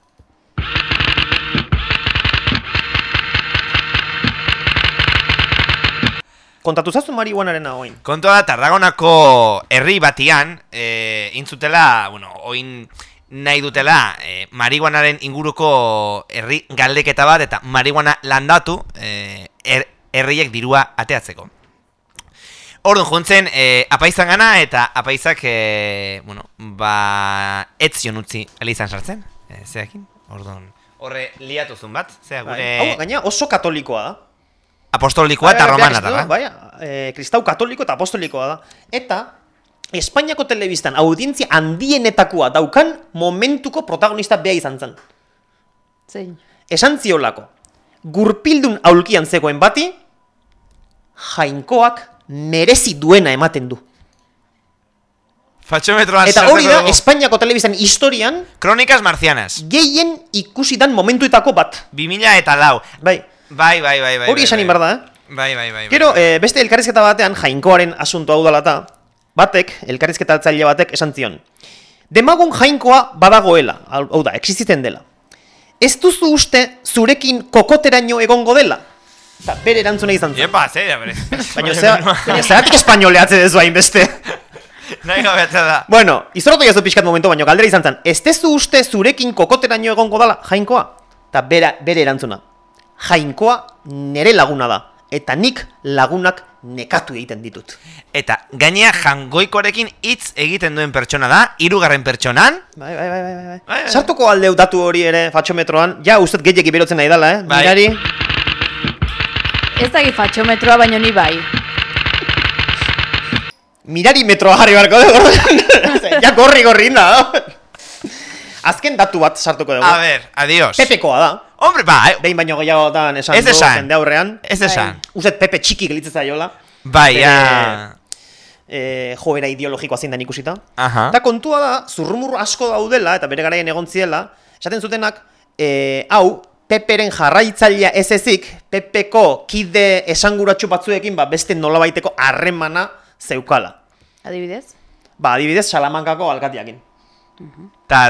Kontatu zazu marihuanaren hagoin. Kontua da, Tarragonako herri batian, e, intzutela, bueno, oin nahi dutela, e, marihuanaren inguruko herri galdeketa bat, eta marihuana landatu, e, her, herriek dirua ateatzeko. Orduan juntzen, e, apaizan gana, eta apaizak, e, bueno, ba, ez zion utzi elizan sartzen, e, zeakin, orduan, horre liatuzun bat, zea, gure Hau, gaina oso katolikoa da. Apostolikoa eta Bai, bai, Bai, eh, kristau katoliko eta apostolikoa da. Eta, Espainiako telebistan audientzia handienetakoa daukan momentuko protagonista bea izan zen. Zein. Esan ziolako, gurpildun aulkian zegoen bati, jainkoak merezi duena ematen du. Fatxometroan Eta hori da, dugu. Espainiako telebistan historian, Kronikas marcianas. gehien ikusi dan momentuetako bat. 2000 eta lau. Bai, Bai, bai, bai, bai. hori bai, esan bai. inbar da, eh? Bai, bai, bai. Gero, eh, beste elkarrizketa batean, jainkoaren asunto hau dela eta, batek, elkarrizketa atzaile batek esan zion. Demagun jainkoa badagoela, hau da, existiten dela. Ez duzu uste zurekin kokoteraino egongo dela? Eta bere erantzuna izan zen. Iepa, ze, bere. Baina zea, baina zeratik espainoleatze dezu hainbeste. (laughs) Nahi gabeatzea da. bueno, izorrotu jazu pixkat momento, baina galdera izan zen. Ez duzu uste zurekin kokoteraino egongo dela jainkoa? Eta bera, bere erantzuna. Jainkoa nere laguna da. eta nik lagunak nekatu egiten ditut. Eta gainea jangoikorekin hitz egiten duen pertsona da, hirugarren pertsonan. Bai, bai, bai, bai, bai. Sartuko aldeu datu hori ere fatxometroan, ja ustet gehiek berotzen nahi dela, eh? Bai. Mirari, Ez dakit fatxometroa, baino ni bai. mirari metroa jarri barko dugu. ja gorri gorri inda, no? Azken datu bat sartuko dugu. A ver, adiós. Pepekoa da. Hombre, bai. Behin baino gehiagotan esan Ez du jende aurrean. Ez esan. Uzet Pepe txiki gelitzen zaiola. Bai, ja. eh, joera ideologikoa zein den ikusita. Aha. Eta kontua da, zurrumurru asko daudela, eta bere garaien egon ziela, esaten zutenak, eh, hau, Peperen jarraitzailea ez ezik, Pepeko kide esanguratsu batzuekin, ba, beste nolabaiteko harremana zeukala. Adibidez? Ba, adibidez, Salamankako alkatiakin. Ta,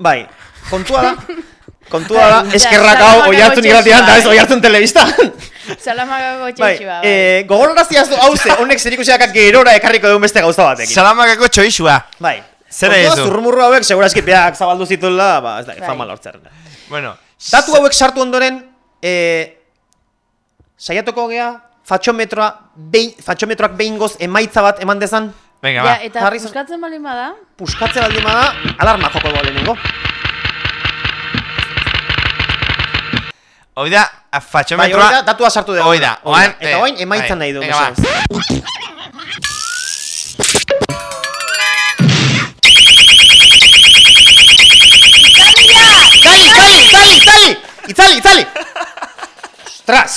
Bai, kontua da, (laughs) kontua da, Ja, eskerrak hau Salamakako oi hartzun irratian, eta ez txotxua, oi hartzun telebistan. Salamagako Bai, txotxua, bai. eh, gogorarazi du hau ze, honek zer ikusiak gerora ekarriko dugun beste gauza batekin. Salamakako txoixua. Bai. Zer Kontua, egizu? zurrumurru hauek, segurazki peak zabaldu zituela, ba, ez da, Bai. fama lortzen. Bueno, Datu hauek sartu ondoren, eh, saiatuko gea, fatxometroa, behin, fatxometroak behin goz emaitza bat eman dezan, venga, Ja, ba. eta Jarri- buskatzen bali bada, puskatze baldin bada, alarma joko dugu lehenengo. Hoi da, a- Bai, fatxometroa... hori da, datua sartu. Hoi da, oan... Eta eh, oain emaitzan bai, nahi du, venga. Itzali, itzali! Ostras!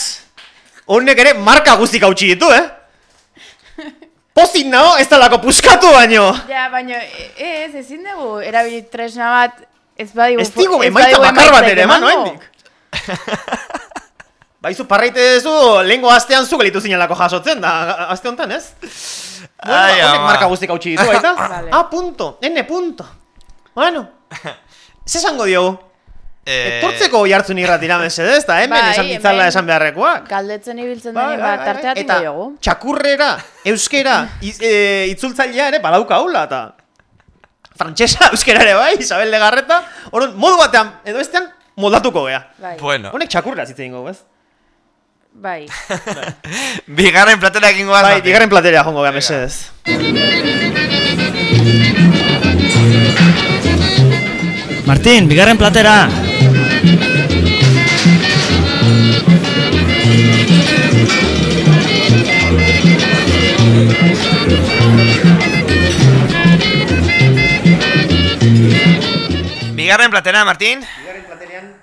Honek ere marka guztik hautsi ditu, eh? Pozik nago, ez talako puskatu baino! ja, baino, e- ez, ezin dugu, erabili tresna bat, ez badigu... Ez digu emaitza bakar bat ere, eman, oendik. (laughs) Baizu parraite duzu, lehengo astean zu gelitu zinelako jasotzen, da, aste honetan, ez? Bueno, Ai, honek ama. marka guztik hautsi ditu, baita? (laughs) Vale. Ah, punto, ene punto. Bueno, (laughs) ez esango diogu. Eh, Etortzeko jartzun irratira mesedez, eta hemen Bai, esan ditzala esan beharrekoak. Galdetzen ibiltzen Bai, bai, ba, bai, tartea bai. tingo Eta txakurrera, euskera, iz, e, itzultzailea ere badauka hula, eta frantsesa, euskera ere bai, Isabel de Garreta, orduan, modu batean, edo estean, moldatuko gea. Bai, Bueno, Honek txakurra zitzen ingo, ez? bai. (laughs) bigarren platera egin goaz. Bai, bigarren platera jongo gea, mesedez. Martin, bigarren platera! Bigarren platera, Martin.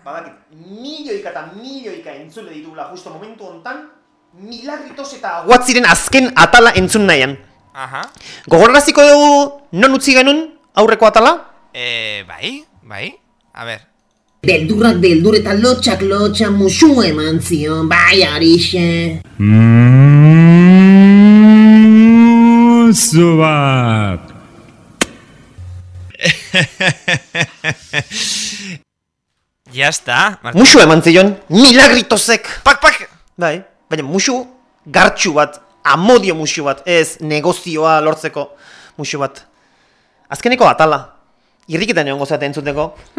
Badakit, milioika eta milioika entzule ditugula justo momentu hontan, milagritos eta aguatziren azken atala entzun nahian. Aha. Gogoraraziko dugu non utzi genuen aurreko atala? Eh, bai, bai. A ver. Beldurrak beldur eta lotxak lotxa musu eman zion, bai arixe. Zu (laughs) Ya está, Martin. Musu eman zion, milagritosek! Pak, pak! Bai, baina musu gartxu bat, amodio musu bat, ez negozioa lortzeko musu bat. Azkeneko atala, irriketan egon gozate entzuteko. (laughs)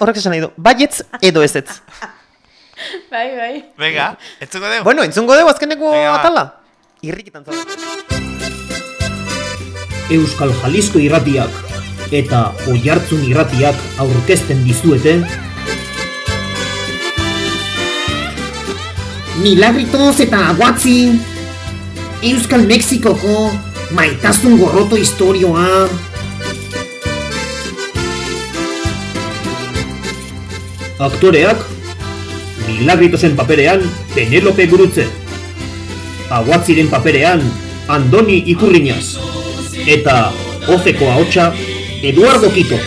Horrek esan nahi du, baietz edo ez ez. Bai, bai. Venga, etzuko deu. Bueno, entzungo dugu azkeneko Venga, atala. Irriketan zaudete. Euskal Jalisco irratiak eta Oihartzun irratiak aurkezten dizuete Milagritos eta aguatzi. Euskal Mexikoko maitasun gorroto historioa. aktoreak Milagritosen paperean Penelope Gurutze Aguatziren paperean Andoni Ikurriñaz eta Ozeko ahotsa Eduardo Kito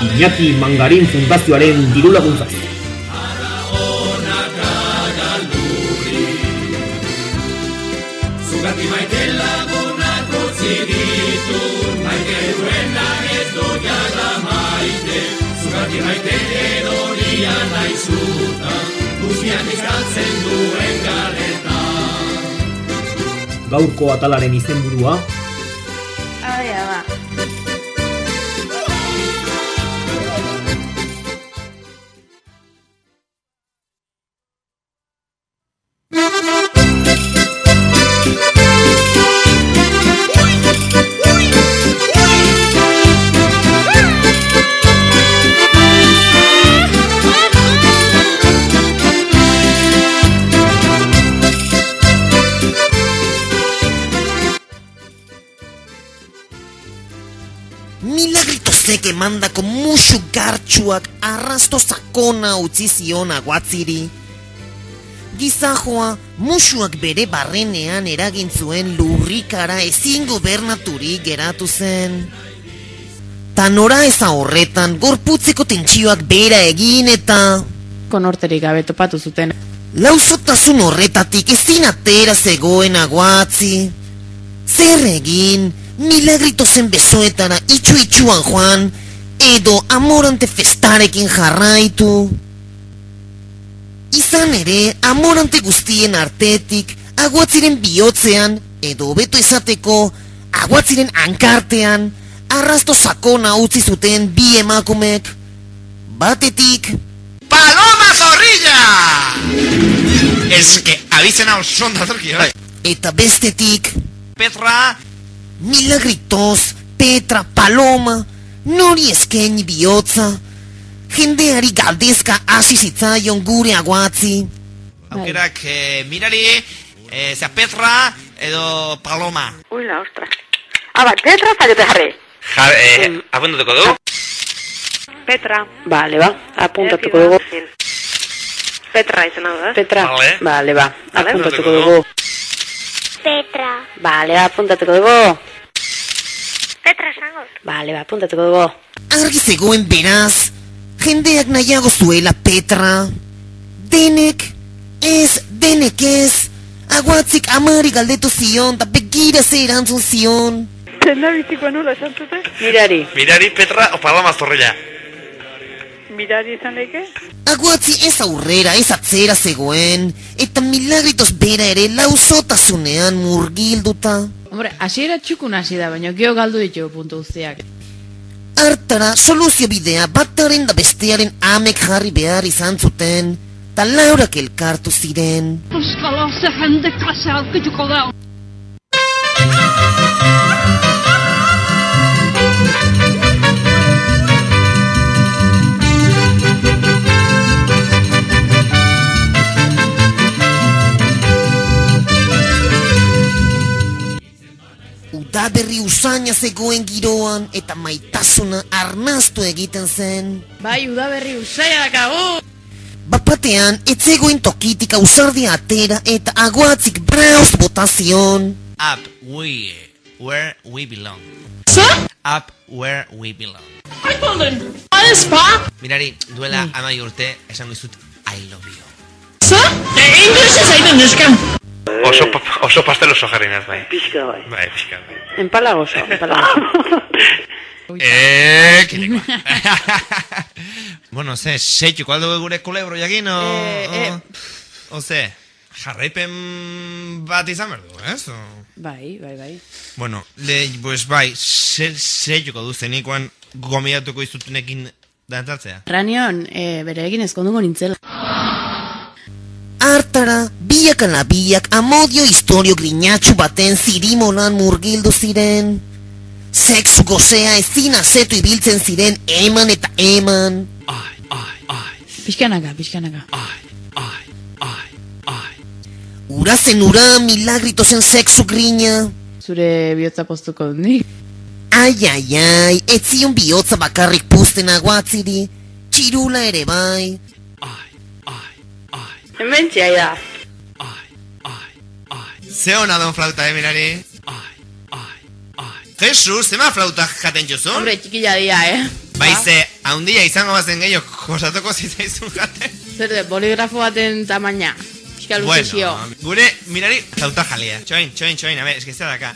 Iñaki Mangarin Fundazioaren diru laguntzaz. Zugati maite lagunak utzi ditu Maite duena ez du jala maite. Zugati maite eroria naizuta Guztiak izkaltzen duen galeta Gaurko atalaren izenburua gartxuak arrasto sakona utzi zion aguatziri. Gizajoa musuak bere barrenean eragin zuen lurrikara ezin gobernaturik geratu zen. Ta nora eza horretan gorputzeko tentsioak bera egin eta... Konorterik gabe topatu zuten. Lausotasun horretatik ezin atera zegoen aguatzi. Zer egin, milagrito besoetara itxu itxuan joan, edo amorante festarekin jarraitu. Izan ere, amorante guztien artetik, aguatziren bihotzean, edo beto esateko, aguatziren ankartean, arrasto sakona utzi zuten bi emakumek. Batetik, ¡Paloma zorrilla! Es que abizena oso ondo datorkio. bai. eta bestetik, Petra, Milagritos, Petra, Paloma, nori eskaini bihotza, jendeari galdezka hasi zitzaion gure aguatzi. aukerak eh, mirari, eh, zea Petra edo Paloma. Ui, la ostra. Bai, Petra zaiote jarri. Jar, eh, apuntatuko du. Petra. Bale, ba, apuntatuko dugu. Petra izena du, eh? Petra, Vale. bale, ba, Vale, apuntatuko apuntatuko dugu. Petra. Bale, apuntatuko dugu. Petra esango. Bale, ba, apuntatuko dugu. Argi zegoen beraz, jendeak nahiago zuela Petra. Denek, ez, denek ez, aguatzik amari galdetu zion, da begira ze erantzun zion. Zenda bizikoa nola esan? Mirari. Mirari, Petra o Paloma zorrilla. Mirari izan leke? Aguatzi ez aurrera, ez atzera zegoen, eta milagritos bera ere lausotasunean murgilduta. Hombre, hasiera txukun hasi da, baina geho galdu ditu puntu guztiak. Hartara soluzio bidea bataren da bestearen amek jarri behar izan zuten, ta laurak elkartu ziren. Euskal ze jende klase aurkituko da. Udaberri usaina zegoen giroan eta maitasuna arnaztu egiten zen. Bai, udaberri usaia dakagu! Bapatean, etzegoen tokitik ausardia atera eta aguatzik brauz botazion. Up we, where we belong. Up where we belong. Aitolen, adespa? Mirari, duela amai urte esango izut I love you. Za? E, inglesa zaiten deskan. Oso, oso pastel oso jarri naz, bai. Pixka bai. Bai, pixka, bai. Empalagoso, empalagoso. (laughs) Eh, kileko. (laughs) bueno, ze, seituko aldo gure kulebro jakin, o... Eh, o, o ze, jarraipen bat izan behar du, ez? O... bai, bai, bai. Bueno, le, pues bai, se, seituko du zenikoan gomiatuko izutunekin dantatzea. Ranion, e, bere egin ezkonduko nintzela. Hartara, biak ala biak amodio historio grinatxu baten zirimonan murgildu ziren. Sexu gozea ezin azetu ibiltzen ziren eman eta eman. Pixkanaka, pixkanaka. Ura zen ura milagrito zen sexu grina. Zure bihotza postuko dut nik. Ai, ai, ai, etzion bihotza bakarrik puzten aguatziri. Txirula ere bai. Hemen txai da. Ze hona don flauta, eh, mirari? Jesus, zema flauta jaten jozu? Hombre, txikila dia, eh? Bai, ze, haundia izango bazen gehiago, kosatuko zitzaizun jaten. Zer de, boligrafo baten tamaina. Luzezio. Bueno, gure, mirari, flauta jalia. Txoin, txoin, txoin, a ver, eskizia daka.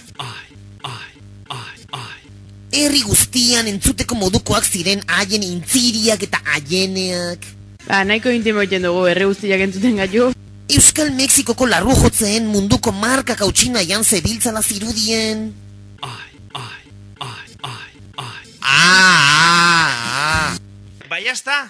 Herri guztian entzuteko modukoak ziren haien intziriak eta haieneak. Ba, nahiko intimo egiten dugu, herri guztiak entzuten gaitu. Euskal Mexikoko larrujotzeen munduko marka kautxina jan zebiltzala zirudien. Ah, ah, ah. Bai, jazta.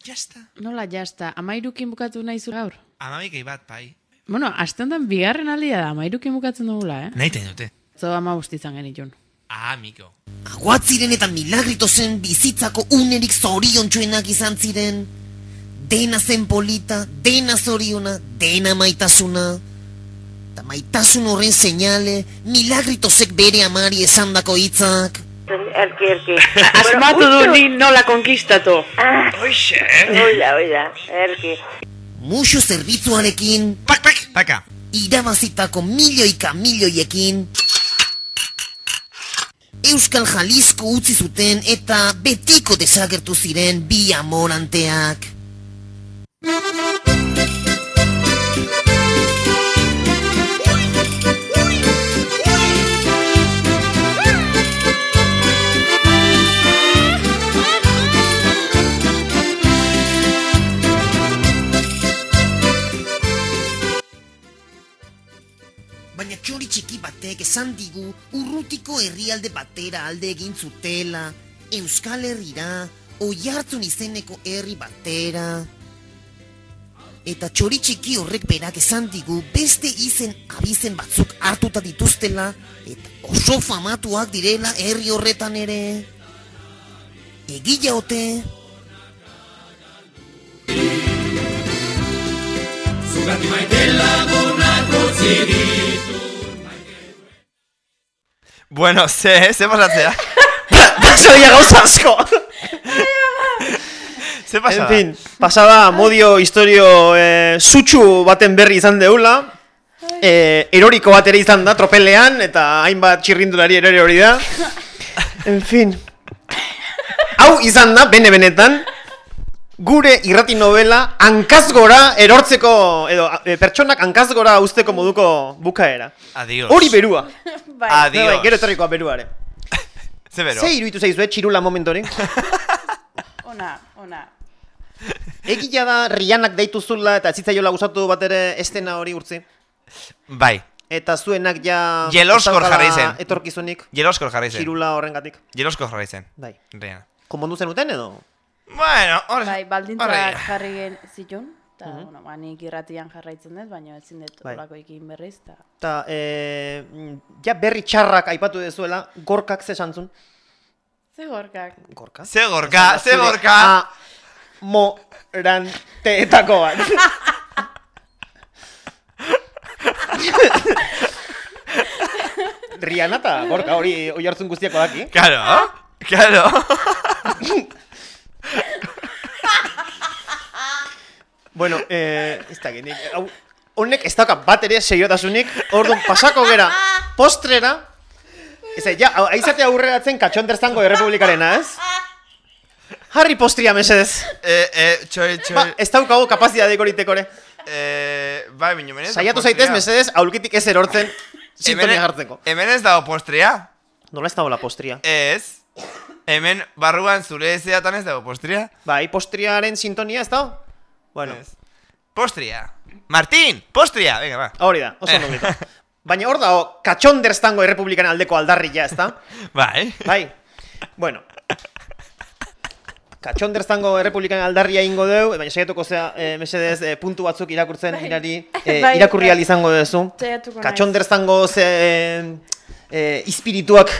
Jazta. Nola, jazta, amairukin bukatu nahi zu gaur? Amabikei bat, bai. Bueno, astendan bigarren aldia da, amairukin bukatzen dugula, eh? Nahi ten dute. Zo ama izan genitun. Ah, miko. Aguatziren eta milagrito zen bizitzako unerik zoriontsuenak izan ziren. Dena zen polita, dena zoriona, dena maitasuna. Ta maitasun horren seinale, milagritozek bere amari esandako hitzak. erki, erki. (laughs) Asmatu du ni nola konkistatu. Oixe, Oida, oida, erki. Musu zerbitzuarekin Pak, pak, paka irabazitako milioika milioiekin Euskal Jalisco utzi zuten eta betiko desagertu ziren bi amoranteak. Baina txori txiki batek esan digu urrutiko herrialde batera alde egin zutela, Euskal Herrira, oihartzun izeneko herri batera. Eta txori txiki horrek berak esan digu beste izen abizen batzuk hartuta dituztela, eta oso famatuak direla herri horretan ere. Egila ote, Zugati maite lagunak utzi Bueno, ze, ze pasatzea? (laughs) Paso dira gauza asko! Ze pasada? En fin, pasada modio historio eh, sutsu baten berri izan deula. Eh, eroriko bat ere izan da tropelean, eta hainbat txirrindulari ere hori da. En fin. Hau izan da, bene-benetan, gure irrati novela hankaz gora erortzeko, edo eh, pertsonak hankaz gora usteko moduko bukaera. Adios. Hori berua. (laughs) Bai. Adios. Bai, gero etorrikoa beruare. (laughs) Ze bero? Ze iruditu zaizu, eh, txirula momentu hori? Ona, ona. Egia da Rianak deitu zula eta zitzaiola gustatu bat ere estena hori urtzi. Bai. Eta zuenak ja... Jeloskor jarri zen. Etorkizunik. Jeloskor jarri zen. Txirula horrengatik. Jeloskor jarri zen. Bai. Riana. Konpondu zenuten edo? Bueno, hor... Bai, baldintzak jarri gen zitun. Eta, Mhm. bueno, ba, nik irratian jarraitzen dut, baina ezin dut Bai. olako ekin berriz. Ta... Eta, e, ja berri txarrak aipatu dezuela, gorkak ze santzun. Ze gorkak. Gorka? Ze gorka, ze gorka. Amoranteetako bat. Riana eta gorka hori oi hartzun guztiako daki. Claro, claro. Bueno, eh, ez da genik, hau, honek ez dauka bat ere seriotasunik, orduan pasako gera postrera, ez da, ja, aizate aurreratzen katxonderzango errepublikarena, ez? Harri postria, mesedez. Eh, eh, txoi, txoi. Ba, ez daukago kapazitateik horiteko ere. Eh, bai, bine, menez. Saiatu zaitez, mesedez, aulkitik ez erortzen sintonia jartzeko. Hemen ez dago postria. Nola ez dago la postria? Ez. Hemen barruan zure ezeatan ez dago postria. Bai, postriaren sintonia ez dago? Bueno, Postria. Martín, postria. Venga, va. hori da, oso ondo gitu. (laughs) Baina hor dago, katxonderztango errepublikan aldeko aldarria, ez da? Bai. Bai. Bueno. Katxonderztango errepublikan aldarria ingo deu, baina saiatuko zea, eh, mesedez, eh, puntu batzuk irakurtzen Bai. mirari, (laughs) eh, Bai, irakurri bai. izango duzu. Saiatuko naiz. Katxonderztango ze eh, eh, ispirituak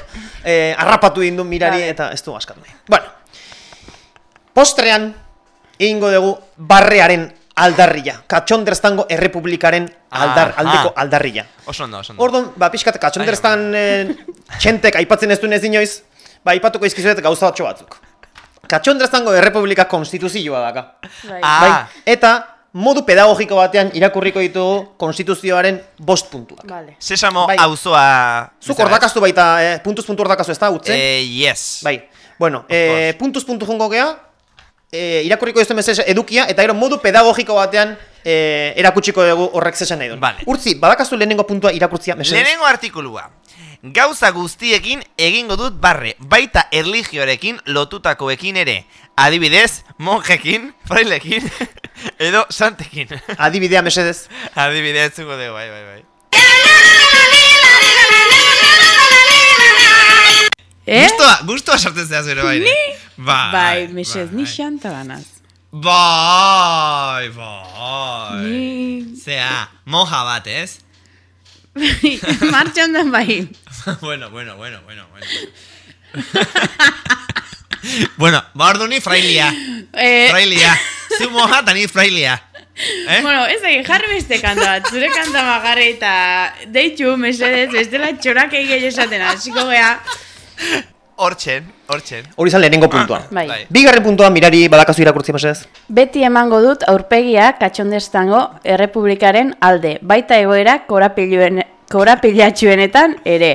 eh, harrapatu egin du mirari Bai. eta ez du askatu nahi. Bueno, postrean egingo dugu barrearen aldarria. Katxonderztango errepublikaren aldar, Ah, aldeko ah. aldarria. Oso ondo, oso ondo. Orduan, ba, pixkat, katxonderztan eh, txentek aipatzen ez duen ez inoiz, ba, aipatuko izkizuet gauza batxo batzuk. Katxonderztango errepublika konstituzioa daka. Bai. Ah. Bai, eta modu pedagogiko batean irakurriko ditugu konstituzioaren bost puntuak. Vale. Sesamo Bai. auzoa... Zuk ordakazu baita, eh, puntuz puntu ordakazu ez da, utze? Eh, yes. Bai, bueno, eh, puntuz puntu jongo gea, eh, irakurriko meses edukia, eta gero modu pedagogiko batean eh, erakutsiko dugu horrek zesan nahi duen. Vale. Urtzi, badakazu lehenengo puntua irakurtzia, meses? Lehenengo artikulua. Gauza guztiekin egingo dut barre, baita erligioarekin lotutakoekin ere. Adibidez, monjekin, frailekin, (laughs) edo santekin. (laughs) Adibidea, mesedez. Adibidez, zuko dugu, bai, bai, bai. Eh? Gustua, gustua sartzen zehaz bai. Ni? Bai, Bai, mesez, ni xanta ganaz. Bai. Ni... Zea, monja bat, ez? Martxan da bai. bueno, bueno, bueno, bueno, bueno. (laughs) bueno, ba ordu ni frailia. Eh, Frailia. Zu monja eta ni frailia. Eh? Bueno, ez egin jarri beste kanta bat, zure kanta magarri eta deitu, mesedez, bestela txorak egin esaten hasiko gea. Hortxen, hortxen. Hori izan lehenengo puntua. Bai. Bigarren puntua mirari badakazu irakurtzi mesedez. Beti emango dut aurpegia katxondestango errepublikaren alde, baita egoera korapiluen, korapilatxuenetan ere.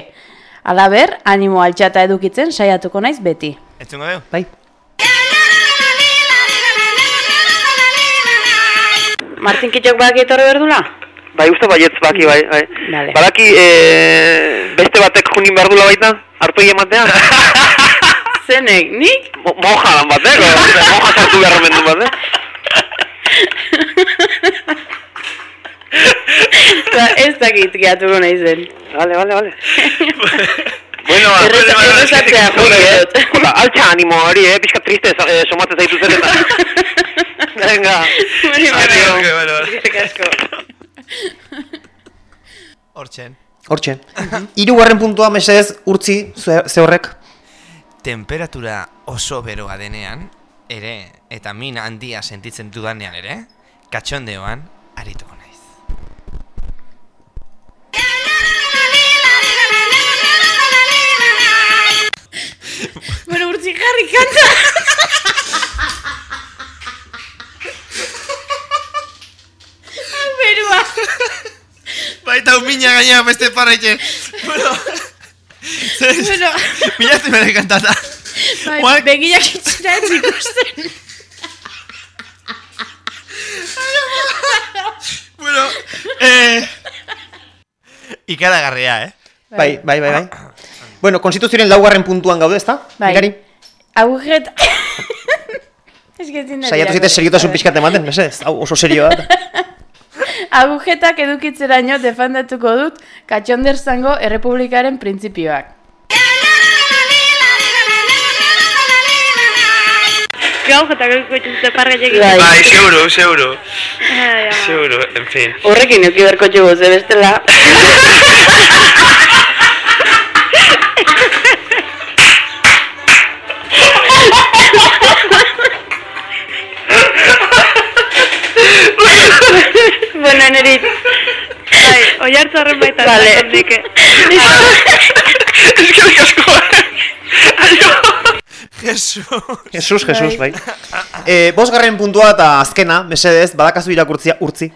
Alaber, animo altxata edukitzen saiatuko naiz beti. Entzungo deu? Bai. Martin Kitxok baki etorri berdula? Bai, uste baietz baki, bai, bai. Vale. Badaki, e, beste batek junin behar dula baita, arpegi ematea? (laughs) Zenek, nik? Mo moja lan batek, o, moja sartu behar omen du batek. (laughs) Ba, ez dakit gehatuko nahi zen. Vale, vale, vale. (laughs) Bueno, ba, Erreza- bueno, errezatzea bueno, eh, dut. Hola, altxa animo hori, eh, pixka triste eh, somatzen zaitu zer eta. Venga. Hori Adio. bueno. Hortxen. Hortxe. Hirugarren puntua mesedez urtzi ze ze horrek. Temperatura oso beroa denean, ere, eta min handia sentitzen dudanean ere, katxondeoan arituko naiz. Bueno, urtzi jarri kanta. Baita un mina gaina beste parraiken. Bueno. Bueno. (laughs) Milatu bere kantata. Bai, begiak itxera ez ikusten. bueno, eh... Ikaragarria, eh? Bai, bai, bai, bai. Bueno, konstituzioaren laugarren puntuan gaude, ezta? Bai. Mirari, Agujeta. (laughs) Ez que ezin da saiatu zite irakurri. seriotasun pixkat ematen, mesedez. Hau oso serioa da. (laughs) Agujetak edukitzeraino defendatuko dut katxonderzango errepublikaren printzipioak. Gau, jeta gauko itxuzte parra jekin. Bai, seguro, seguro. Seguro, en fin. Horrekin euki berko txugu, ze bestela. (laughs) bueno, nerit. Bai, oi hartzarren baita. Vale. Eskerrik asko. Jesus. Jesus, Jesus, bai. Eh, bosgarren puntua eta azkena, mesedez, badakazu irakurtzia urtzi.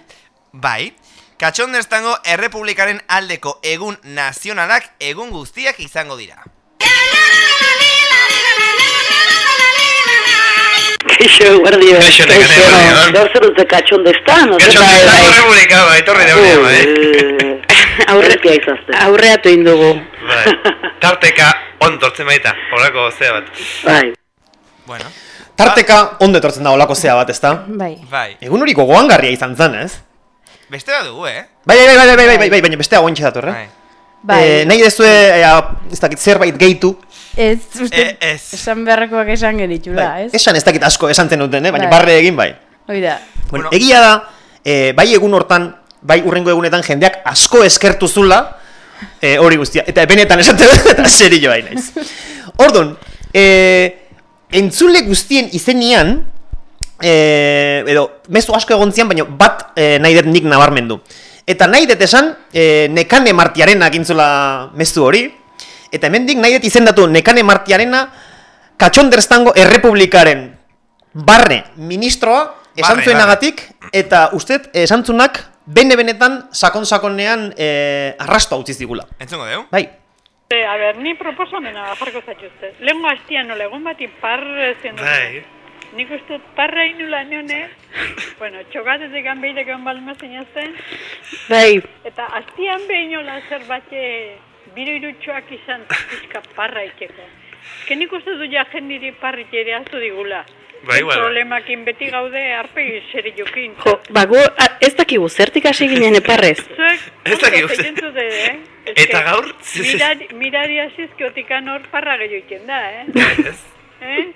Bai, katxondestango errepublikaren aldeko egun nazionalak egun guztiak izango dira. Kaixo, guardi da. Kaixo, kaixo. Gaur zerutze katxon destan. Katxon destan horregunika, bai, torri da horregunika, eh? Aurretia izazte. Aurreatu indugu. Bai. Tarteka ondortzen baita, horako zea bat. Bai. Bueno. Tarteka ondo etortzen da olako zea bat, ezta? Bai. Bai. Egun hori gogoangarria izan zan, ez? Beste da dugu, eh? Bai, bai, bai, bai, bai, bai, bai, bai. baina bestea gointxe dator, eh? Bai. Eh, nahi dezue, eh, ez dakit zerbait gehitu, Ez, uste, Eh, ez. esan beharrekoak esan genitxula, bai. ez? esan ez dakit asko esan zen duten, eh? baina Bai. barre egin bai. Hoi da. Bueno, egia da, eh, bai egun hortan, bai urrengo egunetan jendeak asko eskertu zula, eh, hori guztia, eta benetan esate eta serio bai naiz. Ordon, eh, entzule guztien izenian, eh, edo, mezu asko egon zian, baina bat eh, nahi dut nik nabarmendu. Eta nahi dut esan, eh, nekane martiarena gintzula mezu hori, eta hemendik nahi dut izendatu nekane martiarena katxonderztango errepublikaren barre ministroa esan Barre, zuenagatik, eta uste esantzunak bene-benetan sakon-sakonean eh, arrasto utzi zigula. Entzungo deu? Bai. Eh, a ber, ni proposamena jarko zaituzte. Lehenko hastian nola egun bati parre zen dut. Bai. Nik uste parra inula neone, bueno, txokatetik behitek egon balmazin zen, Bai, eta hastian behinola zer biru irutxoak izan pixka parra itxeko. Eske nik uste dut ja jendiri parrit ere aztu digula. Bai, igual. Problemakin beti gaude arpegi zer jokin. jo, ba, gu, a, ez dakigu, zertik hasi ginen eparrez. Zuek, Ez dakigu ondo zer- zeiten zute, eh? Eta gaur? Mirari, mirari asizkiotikan hor parra gehiago iten da, eh? Eh?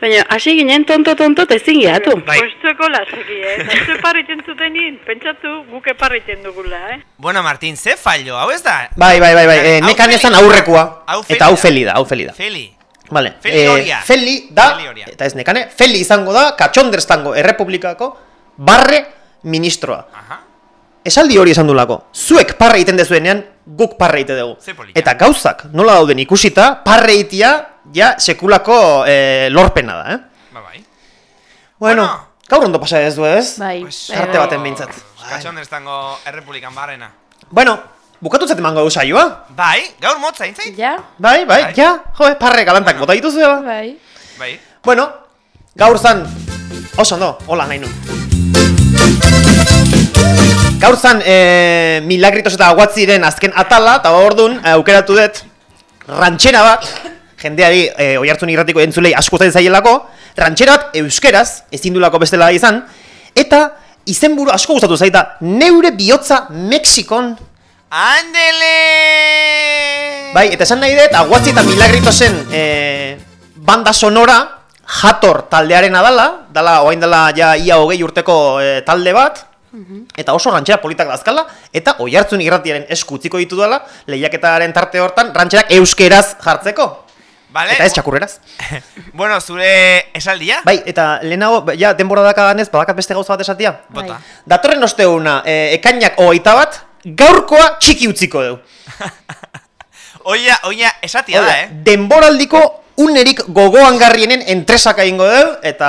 Baina, hasi ginen tonto-tonto eta ezin gehatu. Bai. Postueko laseki, eh? (laughs) Eta Zue parriten zutenin, pentsatu guke parriten dugula, eh? Bueno, Martin, ze fallo, hau ez da? Bai, bai, bai, bai. Eh, nekan Feli. esan aurrekoa, Hau eta hau da. feli da, hau feli da. Feli. Vale. Feli eh, horia. Feli da, Feli eta ez nekane, Feli izango da katxonderztango errepublikako barre ministroa. Aha. Esaldi hori esan dulako. Zuek parre egiten dezuenean, guk parre egite dugu. Eta gauzak nola dauden ikusita, parre egitea ja sekulako eh, lorpena da, eh? Ba, bai. Bueno, gaur ondo pasa ez du ez? Bai, Arte baten bintzat. Katxon estango errepublikan barrena. Bueno, bukatu zat emango saioa? Bai, gaur motza, intzait? Ja? Bai, bai, ja, jo, eh, parre galantak bota dituzu ba? Bai. Bai. Bueno, gaur zan, oso ondo, hola nahi nun. Gaur zan, e, milagritos eta aguatziren azken atala, eta orduan, eh, aukeratu dut, rantxera bat, jendeari e, oiartzun irratiko entzulei asko zaielako, rantxera bat euskeraz, ezin dulako bestela izan, eta izenburu asko gustatu zaita, neure bihotza Mexikon Andele! Bai, eta esan nahi dut, aguatzi eta milagritosen e, banda sonora jator taldearena dala, dala, oain dela ja ia hogei urteko e, talde bat, eta oso rantxera politak dazkala, eta oi hartzun irratiaren eskutziko ditu dela, lehiaketaren tarte hortan, rantxerak euskeraz jartzeko. Vale. Eta ez txakurreraz. (laughs) bueno, zure esaldia? Bai, eta lehenago, ja, denbora dakaganez, badakat beste gauza bat esatia. Bota. Datorren osteuna, e, ekainak hogeita bat, gaurkoa txiki utziko du. (laughs) Oia, oia, esatia da, eh? Denboraldiko unerik gogoangarrienen entresaka ingo dugu, eta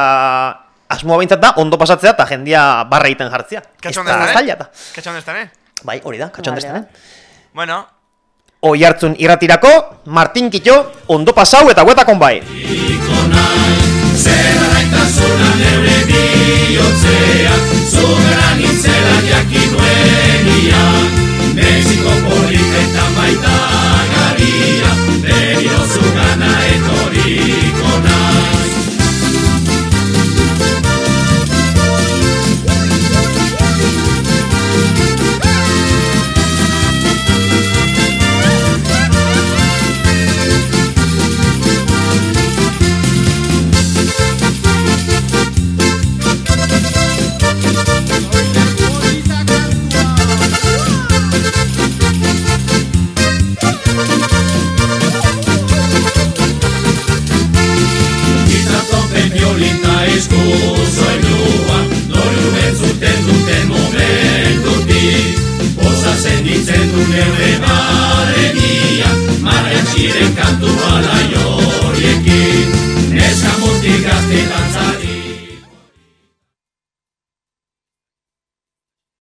asmoa behintzat da, ondo pasatzea eta jendia barra egiten jartzea. Katxon destan, eh? eta. Katxon destan, eh? Bai, hori da, katxon Vale, destan, eh? Bueno, oi hartzun irratirako, Martin Kito, ondo pasau eta guetakon bai. Eta maita garia, berio zugana Nintzen du neure barrenia Marrean ziren kantu alai horiekin Neska mutik gazte